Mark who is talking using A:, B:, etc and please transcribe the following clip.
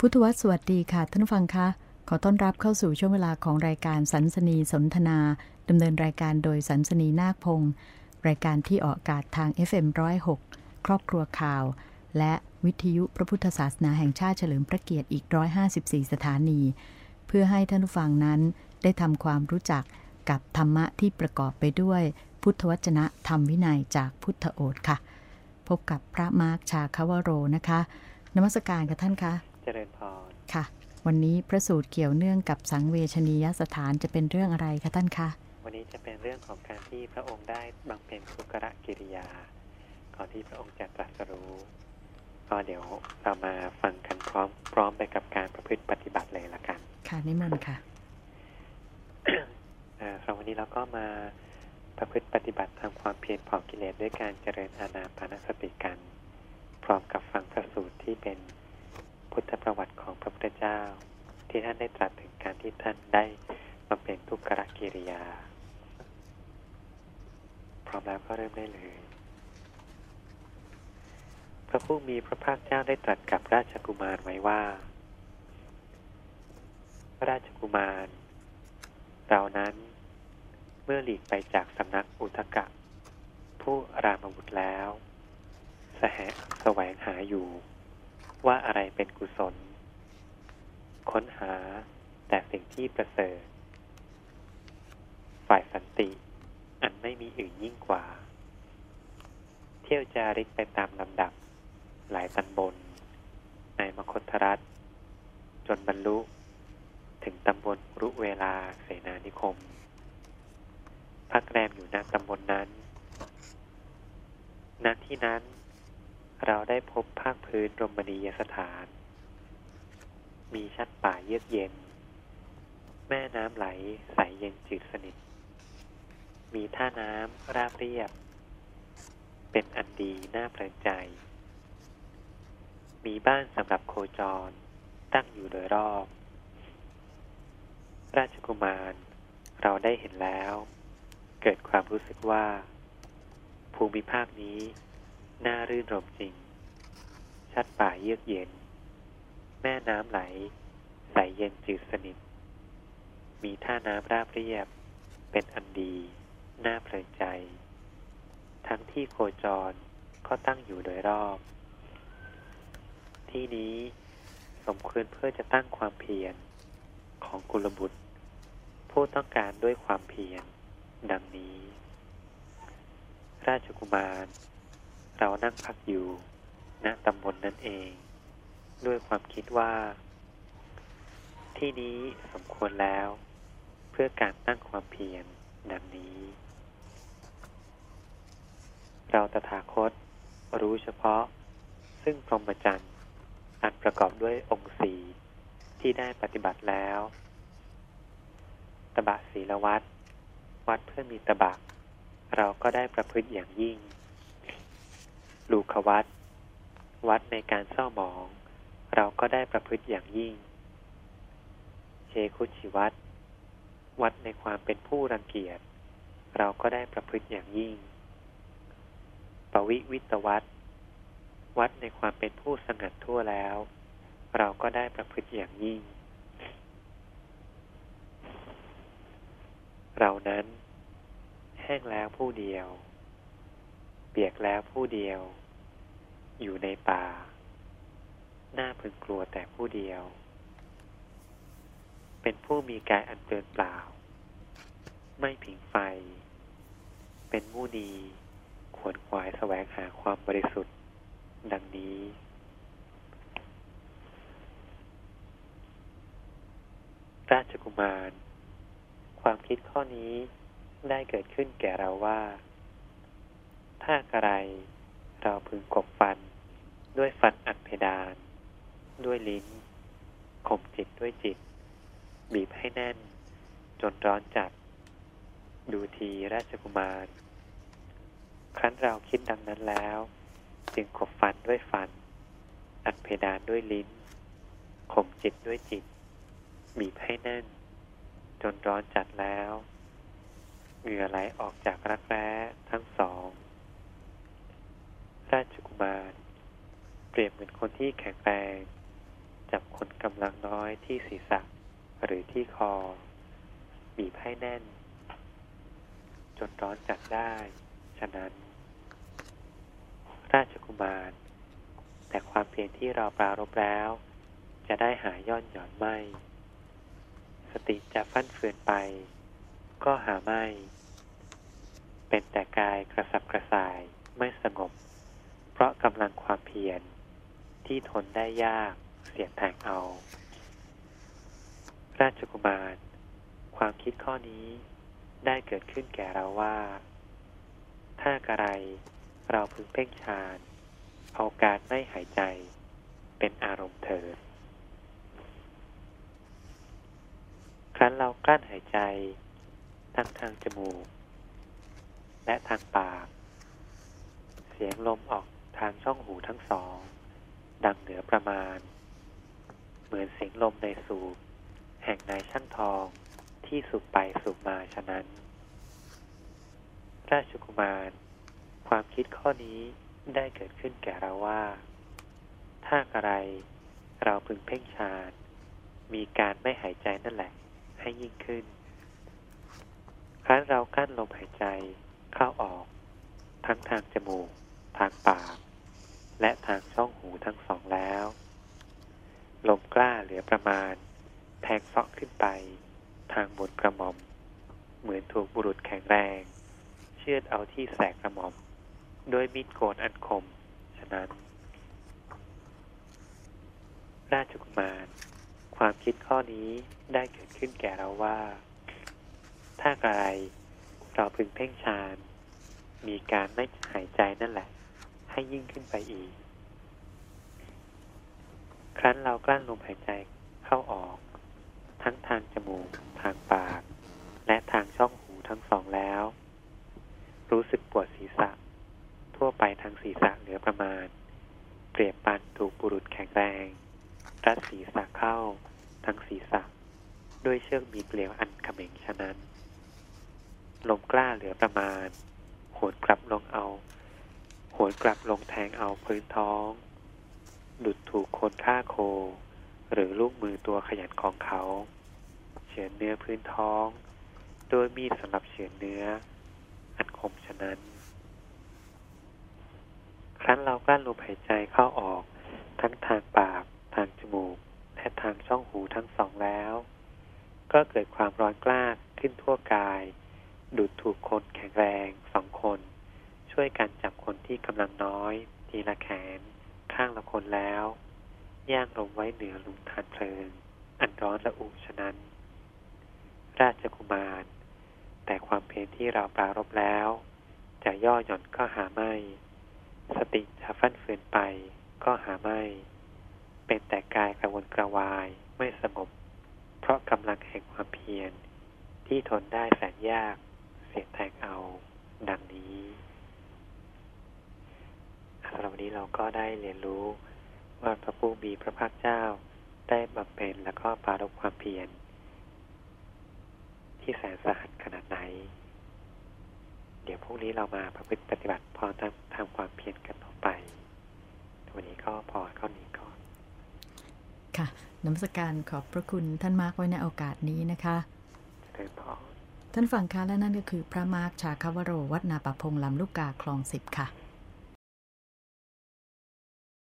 A: พุทธวัตรสวัสดีค่ะ ท่านฟังคะ ขอต้อนรับเข้าสู่ช่วงเวลาของรายการสันสนีสนทนาดำเนินรายการโดยสันสนีนาคพงศ์รายการที่ออกอากาศทาง FM106 ครอบครัวข่าว และวิทยุพระพุทธศาสนาแห่งชาติเฉลิมพระเกียรติอีก 154 สถานี เพื่อให้ท่านผู้ฟังนั้นได้ทำความรู้จักกับธรรมะที่ประกอบไปด้วย พุทธวจนะธรรมวินัยจากพุทธโอษค่ะ พบกับพระมาร์คชาคาวโรนะคะนมัสการกับท่านคะ
B: เจริญพร
A: ค่ะ วันนี้พระสูตรเกี่ยวเนื่องกับสังเวชนียสถานจะเป็นเรื่องอะไรคะท่านคะ
B: วันนี้จะเป็นเรื่องของการที่พระองค์ได้บำเพ็ญสุกรกิริยาก่อนที่พระองค์จะตรัสรู้ก็เดี๋ยวเรามาฟังกันพร้อม พร้อมไปกับการประพฤติปฏิบัติเลยละกัน
A: ค่ะนิมนต์ค่ะ
B: อ่าสำหรับวันนี้เราก็มาประพฤติปฏิบัติทำความเพียรเผากิเลสด้วยการเจริญอานาปานสติกัน พร้อมกับฟังพระสูตรที่เป็น พุทธประวัติของพระพุทธเจ้า ที่ท่านได้ตรัสถึงการที่ท่านได้บำเพ็ญทุกขกิริยา พร้อมแล้วก็เริ่มได้เลย พระผู้มีพระภาคเจ้าได้ตรัสกับราชกุมารไว้ว่า พระราชกุมารเรานั้นเมื่อหลีกไปจากสำนักอุทกะ ผู้รามบุตรแล้วสแหแสวงหาอยู่ ว่าอะไรเป็นกุศล ค้นหาแต่สิ่งที่ประเสริฐ ฝ่ายสันติ อันไม่มีอื่นยิ่งกว่า เที่ยวจาริกไปตามลำดับ หลายตำบล ในมคธรัฐ จนบรรลุ ถึงตำบลรุเวลาเสนานิคม พักแรมอยู่ณตำบลนนั้นณที่นั้น เราได้พบภาคพื้นรมณียสถาน มีชัดป่าเยือกเย็น แม่น้ำไหลใสเย็นจืดสนิท มีท่าน้ำราบเรียบ เป็นอันดีน่าเพลินใจ มีบ้านสำหรับโคจรตั้งอยู่โดยรอบ ราชกุมารเราได้เห็นแล้ว เกิดความรู้สึกว่า ภูมิภาคนี้ น่ารื่นรมจริง ชัดป่าเยือกเย็น แม่น้ำไหล ใสเย็นจืดสนิท มีท่าน้ำราบเรียบ เป็นอันดี น่าเพลินใจ ทั้งที่โคจรก็ตั้งอยู่โดยรอบ ที่นี้สมควรเพื่อจะตั้งความเพียรของกุลบุตร ผู้ต้องการด้วยความเพียรดังนี้ ราชกุมาร เรานั่งพักอยู่ณตำบลนนั่นเอง ด้วยความคิดว่า ที่นี้สมควรแล้ว เพื่อการตั้งความเพียรดังนี้ เราตถาคตรู้เฉพาะ ซึ่งพรหมจรรย์อันประกอบด้วยองค์สีที่ได้ปฏิบัติแล้วตบะศีลวัดวัดเพื่อมีตบะ เราก็ได้ประพฤติอย่างยิ่ง ลูกวัดวัดในการเศร้าหมอง เราก็ได้ประพฤติอย่างยิ่ง เชคุชิวัดวัดในความเป็นผู้รังเกียจ เราก็ได้ประพฤติอย่างยิ่ง ปวิวิตวัดวัดในความเป็นผู้สงัดทั่วแล้ว เราก็ได้ประพฤติอย่างยิ่ง เรานั้นแห้งแล้วผู้เดียว ปียกแล้วผู้เดียว อยู่ในป่า หน้าพึงกลัวแต่ผู้เดียว เป็นผู้มีกายอันเปลือนเปล่า ไม่ผิงไฟ เป็นมูนีขวนขวายแสวงหาความบริสุทธิ์ ดังนี้ ราชกุมาร ความคิดข้อนี้ได้เกิดขึ้นแก่เราว่า ถ้าอะไร เราพึงกบฟัน ด้วยฟันอัดเพดาน ด้วยลิ้นข่มจิตด้วยจิต บีบให้แน่น จนร้อนจัด ดูทีราชกุมาร ครั้นเราคิดดังนั้นแล้ว จึงขบฟันด้วยฟัน อัดเพดานด้วยลิ้นข่มจิตด้วยจิต บีบให้แน่น จนร้อนจัดแล้ว เหงื่อไหลออกจากรักแร้ทั้งสอง ราชกุมารเปรียบเหมือนคนที่แข็งแรง จับคนกำลังน้อยที่ศีรษะหรือที่คอ บีบให้แน่น จนร้อนจัดได้ ฉะนั้น ราชกุมาร แต่ความเพียรที่เราปรารบแล้ว จะได้หายย่อนหย่อนไม่ สติจะฟั่นเฟือนไป ก็หาไม่ เป็นแต่กายกระสับกระส่ายไม่สงบ เพราะกำลังความเพียรที่ทนได้ยากเสียดแทงเอา ราชกุมาร ความคิดข้อนี้ได้เกิดขึ้นแก่เราว่า ถ้ากระไรเราพึงเพ่งฌานเอาการไม่หายใจเป็นอารมณ์เถิดครั้นเรากลั้นหายใจทั้งทางจมูก และทางปาก เสียงลมออก ทางช่องหูทั้งสอง ดังเหนือประมาณ เหมือนเสียงลมในสูบ แห่งนายช่างทองที่สูบไปสูบมาฉะนั้น ราชกุมาร ความคิดข้อนี้ได้เกิดขึ้นแก่เราว่า ถ้าอะไรเราพึงเพ่งฌานมีการไม่หายใจนั่นแหละ ให้ยิ่งขึ้น ครั้นเรากั้นลมหายใจเข้าออก ทั้งทางจมูก ทางปาก และทางช่องหูทั้งสองแล้ว ลมกล้าเหลือประมาณ แทงเสาะขึ้นไป ทางบนกระหม่อม เหมือนถูกบุรุษแข็งแรง เชือดเอาที่แสกกระหม่อมโดยมีดโกนอันคม ฉะนั้น ราชกุมาร ความคิดข้อนี้ได้เกิดขึ้นแก่เราว่า ถ้าอะไรเราพึงเพ่งฌาน มีการไม่หายใจนั่นแหละ ให้ยิ่งขึ้นไปอีก ครั้นเรากลั้นลมหายใจเข้าออก ทั้งทางจมูก ทางปาก และทางช่องหูทั้งสองแล้ว รู้สึกปวดศีรษะ ทั่วไปทางศีรษะเหลือประมาณ เปรียบปันถูกบุรุษแข็งแรง รัดศีรษะเข้าทั้งศีรษะ ด้วยเชือกมีเปลียวอันเขม็งฉะนั้นลมกล้าเหลือประมาณโหนกลับลงเอา โหนกลับลงแทงเอาพื้นท้อง ดุดถูกคนฆ่าโค หรือลูกมือตัวขยันของเขา เฉือนเนื้อพื้นท้อง โดยมีดสำหรับเฉือนเนื้อ อันคมฉะนั้น ครั้นเรากลั้นลมหายใจเข้าออก ทั้งทางปากทางจมูก และทางช่องหูทั้งสองแล้ว ก็เกิดความร้อนกล้าขึ้นทั่วกาย ดุดถูกคนแข็งแรงสองคน ช่วยกันจับคนที่กำลังน้อย ทีละแขน ข้างละคนแล้ว ย่างลมไว้เหนือหลุมทานเพลิง อันร้อนระอุฉะนั้น ราชกุมาร แต่ความเพียรที่เราปรารบแล้ว จะย่อหย่อนก็หาไม่ สติจะฟั่นเฟือนไปก็หาไม่ เป็นแต่กายกระวนกระวายไม่สงบ เพราะกำลังแห่งความเพียรที่ทนได้แสนยาก เสียแทงเอา ดังนี้สำหรับวันนี้เราก็ได้เรียนรู้ว่าพระผู้มีพระภาคเจ้าได้บำเพ็ญและก็ปรารบความเพียรที่แสนสาหัสขนาดไหน เดี๋ยวพรุ่งนี้เรามาประพฤติปฏิบัติพอทำทำความเพียรกันต่อไป วันนี้ก็พอเท่านี้ก่อน
A: ค่ะน้ำสการขอบพระคุณท่านมาร์กไว้ในโอกาสนี้นะคะ
B: เจริญพร
A: ท่านฟังคะและนั่นก็คือพระมาร์กชาคาวโรวัดนาปะพงลำลูกกาคลองสิบค่ะ